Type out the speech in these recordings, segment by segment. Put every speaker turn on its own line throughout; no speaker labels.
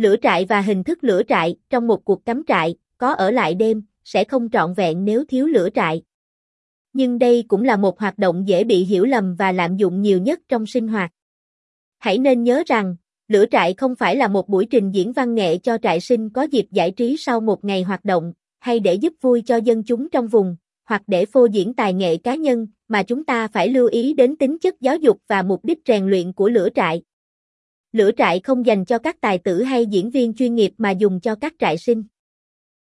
Lửa trại và hình thức lửa trại trong một cuộc cắm trại, có ở lại đêm, sẽ không trọn vẹn nếu thiếu lửa trại. Nhưng đây cũng là một hoạt động dễ bị hiểu lầm và lạm dụng nhiều nhất trong sinh hoạt. Hãy nên nhớ rằng, lửa trại không phải là một buổi trình diễn văn nghệ cho trại sinh có dịp giải trí sau một ngày hoạt động, hay để giúp vui cho dân chúng trong vùng, hoặc để phô diễn tài nghệ cá nhân, mà chúng ta phải lưu ý đến tính chất giáo dục và mục đích rèn luyện của lửa trại. Lửa trại không dành cho các tài tử hay diễn viên chuyên nghiệp mà dùng cho các trại sinh.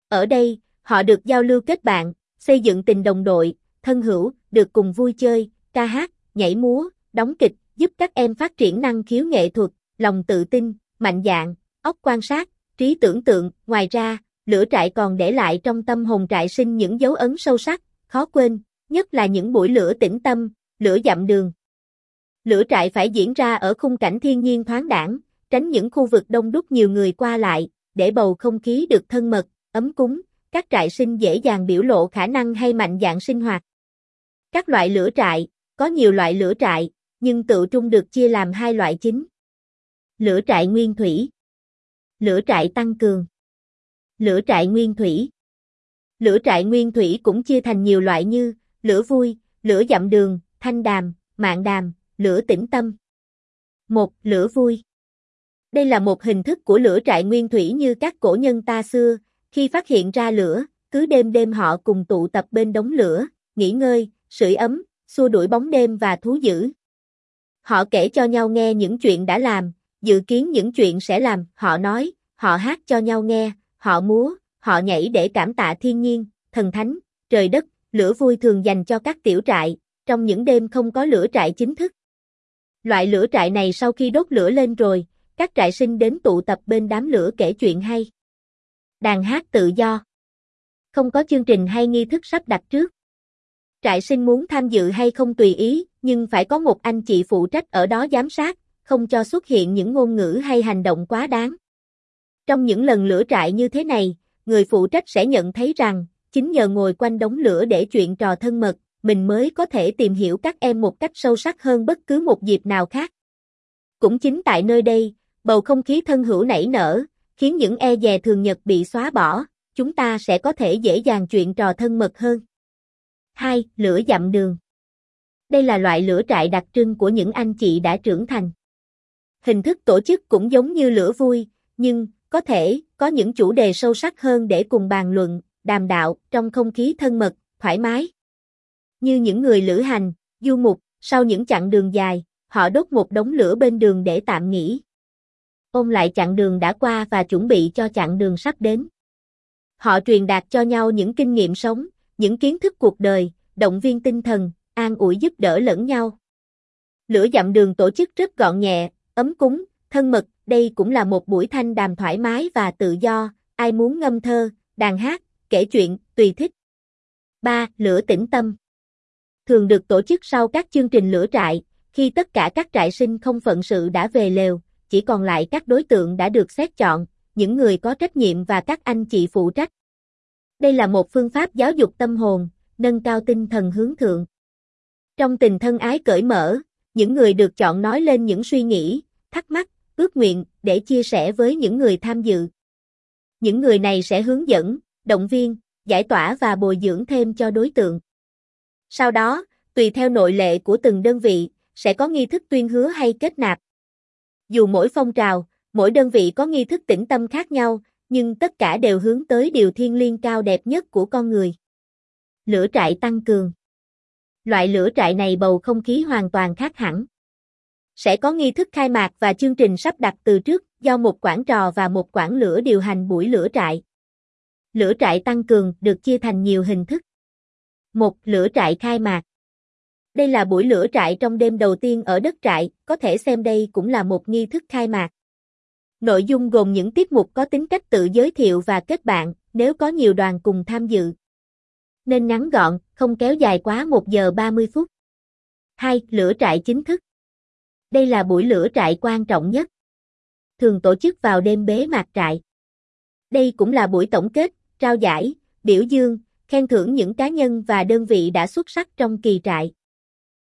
Ở đây, họ được giao lưu kết bạn, xây dựng tình đồng đội, thân hữu, được cùng vui chơi, ca hát, nhảy múa, đóng kịch, giúp các em phát triển năng khiếu nghệ thuật, lòng tự tin, mạnh dạn, óc quan sát, trí tưởng tượng. Ngoài ra, lửa trại còn để lại trong tâm hồn trại sinh những dấu ấn sâu sắc, khó quên, nhất là những buổi lửa tĩnh tâm, lửa dặm đường. Lửa trại phải diễn ra ở khung cảnh thiên nhiên thoáng đẳng, tránh những khu vực đông đúc nhiều người qua lại, để bầu không khí được thân mật, ấm cúng, các trại sinh dễ dàng biểu lộ khả năng hay mạnh dạng sinh hoạt. Các loại lửa trại, có nhiều loại lửa trại, nhưng tự trung được chia làm hai loại chính. Lửa trại nguyên thủy. Lửa trại tăng cường. Lửa trại nguyên thủy. Lửa trại nguyên thủy cũng chia thành nhiều loại như lửa vui, lửa dặm đường, thanh đàm, mạng đàm, lửa tĩnh tâm. một Lửa vui. Đây là một hình thức của lửa trại nguyên thủy như các cổ nhân ta xưa, khi phát hiện ra lửa, cứ đêm đêm họ cùng tụ tập bên đống lửa, nghỉ ngơi, sưởi ấm, xua đuổi bóng đêm và thú dữ. Họ kể cho nhau nghe những chuyện đã làm, dự kiến những chuyện sẽ làm, họ nói, họ hát cho nhau nghe, họ múa, họ nhảy để cảm tạ thiên nhiên, thần thánh, trời đất, lửa vui thường dành cho các tiểu trại, trong những đêm không có lửa trại chính thức. Loại lửa trại này sau khi đốt lửa lên rồi, các trại sinh đến tụ tập bên đám lửa kể chuyện hay. Đàn hát tự do. Không có chương trình hay nghi thức sắp đặt trước. Trại sinh muốn tham dự hay không tùy ý, nhưng phải có một anh chị phụ trách ở đó giám sát, không cho xuất hiện những ngôn ngữ hay hành động quá đáng. Trong những lần lửa trại như thế này, người phụ trách sẽ nhận thấy rằng, chính nhờ ngồi quanh đống lửa để chuyện trò thân mật, mình mới có thể tìm hiểu các em một cách sâu sắc hơn bất cứ một dịp nào khác. Cũng chính tại nơi đây, bầu không khí thân hữu nảy nở, khiến những e dè thường nhật bị xóa bỏ, chúng ta sẽ có thể dễ dàng chuyện trò thân mật hơn. 2. Lửa dặm đường Đây là loại lửa trại đặc trưng của những anh chị đã trưởng thành. Hình thức tổ chức cũng giống như lửa vui, nhưng, có thể, có những chủ đề sâu sắc hơn để cùng bàn luận, đàm đạo, trong không khí thân mật, thoải mái. Như những người lữ hành, du mục, sau những chặng đường dài, họ đốt một đống lửa bên đường để tạm nghỉ. ôm lại chặng đường đã qua và chuẩn bị cho chặng đường sắp đến. Họ truyền đạt cho nhau những kinh nghiệm sống, những kiến thức cuộc đời, động viên tinh thần, an ủi giúp đỡ lẫn nhau. Lửa dặm đường tổ chức rất gọn nhẹ, ấm cúng, thân mật, đây cũng là một buổi thanh đàm thoải mái và tự do, ai muốn ngâm thơ, đàn hát, kể chuyện, tùy thích. 3. Lửa tĩnh tâm Thường được tổ chức sau các chương trình lửa trại, khi tất cả các trại sinh không phận sự đã về lều, chỉ còn lại các đối tượng đã được xét chọn, những người có trách nhiệm và các anh chị phụ trách. Đây là một phương pháp giáo dục tâm hồn, nâng cao tinh thần hướng thượng. Trong tình thân ái cởi mở, những người được chọn nói lên những suy nghĩ, thắc mắc, ước nguyện để chia sẻ với những người tham dự. Những người này sẽ hướng dẫn, động viên, giải tỏa và bồi dưỡng thêm cho đối tượng. Sau đó, tùy theo nội lệ của từng đơn vị, sẽ có nghi thức tuyên hứa hay kết nạp. Dù mỗi phong trào, mỗi đơn vị có nghi thức tĩnh tâm khác nhau, nhưng tất cả đều hướng tới điều thiên liêng cao đẹp nhất của con người. Lửa trại tăng cường Loại lửa trại này bầu không khí hoàn toàn khác hẳn. Sẽ có nghi thức khai mạc và chương trình sắp đặt từ trước, do một quản trò và một quản lửa điều hành buổi lửa trại. Lửa trại tăng cường được chia thành nhiều hình thức. Một lửa trại khai mạc. Đây là buổi lửa trại trong đêm đầu tiên ở đất trại, có thể xem đây cũng là một nghi thức khai mạc. Nội dung gồm những tiết mục có tính cách tự giới thiệu và kết bạn, nếu có nhiều đoàn cùng tham dự. Nên ngắn gọn, không kéo dài quá 1 giờ 30 phút. 2. Lửa trại chính thức. Đây là buổi lửa trại quan trọng nhất. Thường tổ chức vào đêm bế mạc trại. Đây cũng là buổi tổng kết, trao giải, biểu dương, khen thưởng những cá nhân và đơn vị đã xuất sắc trong kỳ trại.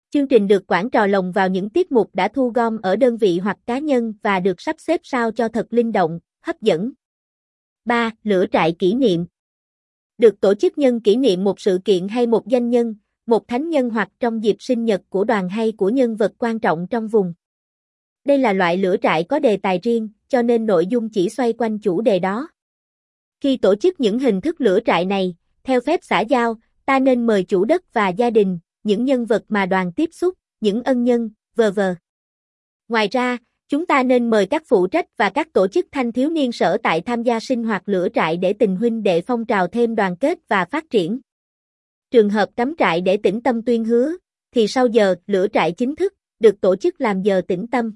Chương trình được quản trò lồng vào những tiết mục đã thu gom ở đơn vị hoặc cá nhân và được sắp xếp sao cho thật linh động, hấp dẫn. 3. Lửa trại kỷ niệm Được tổ chức nhân kỷ niệm một sự kiện hay một danh nhân, một thánh nhân hoặc trong dịp sinh nhật của đoàn hay của nhân vật quan trọng trong vùng. Đây là loại lửa trại có đề tài riêng, cho nên nội dung chỉ xoay quanh chủ đề đó. Khi tổ chức những hình thức lửa trại này, theo phép xã giao, ta nên mời chủ đất và gia đình, những nhân vật mà đoàn tiếp xúc, những ân nhân, vờ vờ. Ngoài ra, chúng ta nên mời các phụ trách và các tổ chức thanh thiếu niên sở tại tham gia sinh hoạt lửa trại để tình huynh đệ phong trào thêm đoàn kết và phát triển. Trường hợp cắm trại để tĩnh tâm tuyên hứa, thì sau giờ lửa trại chính thức, được tổ chức làm giờ tĩnh tâm.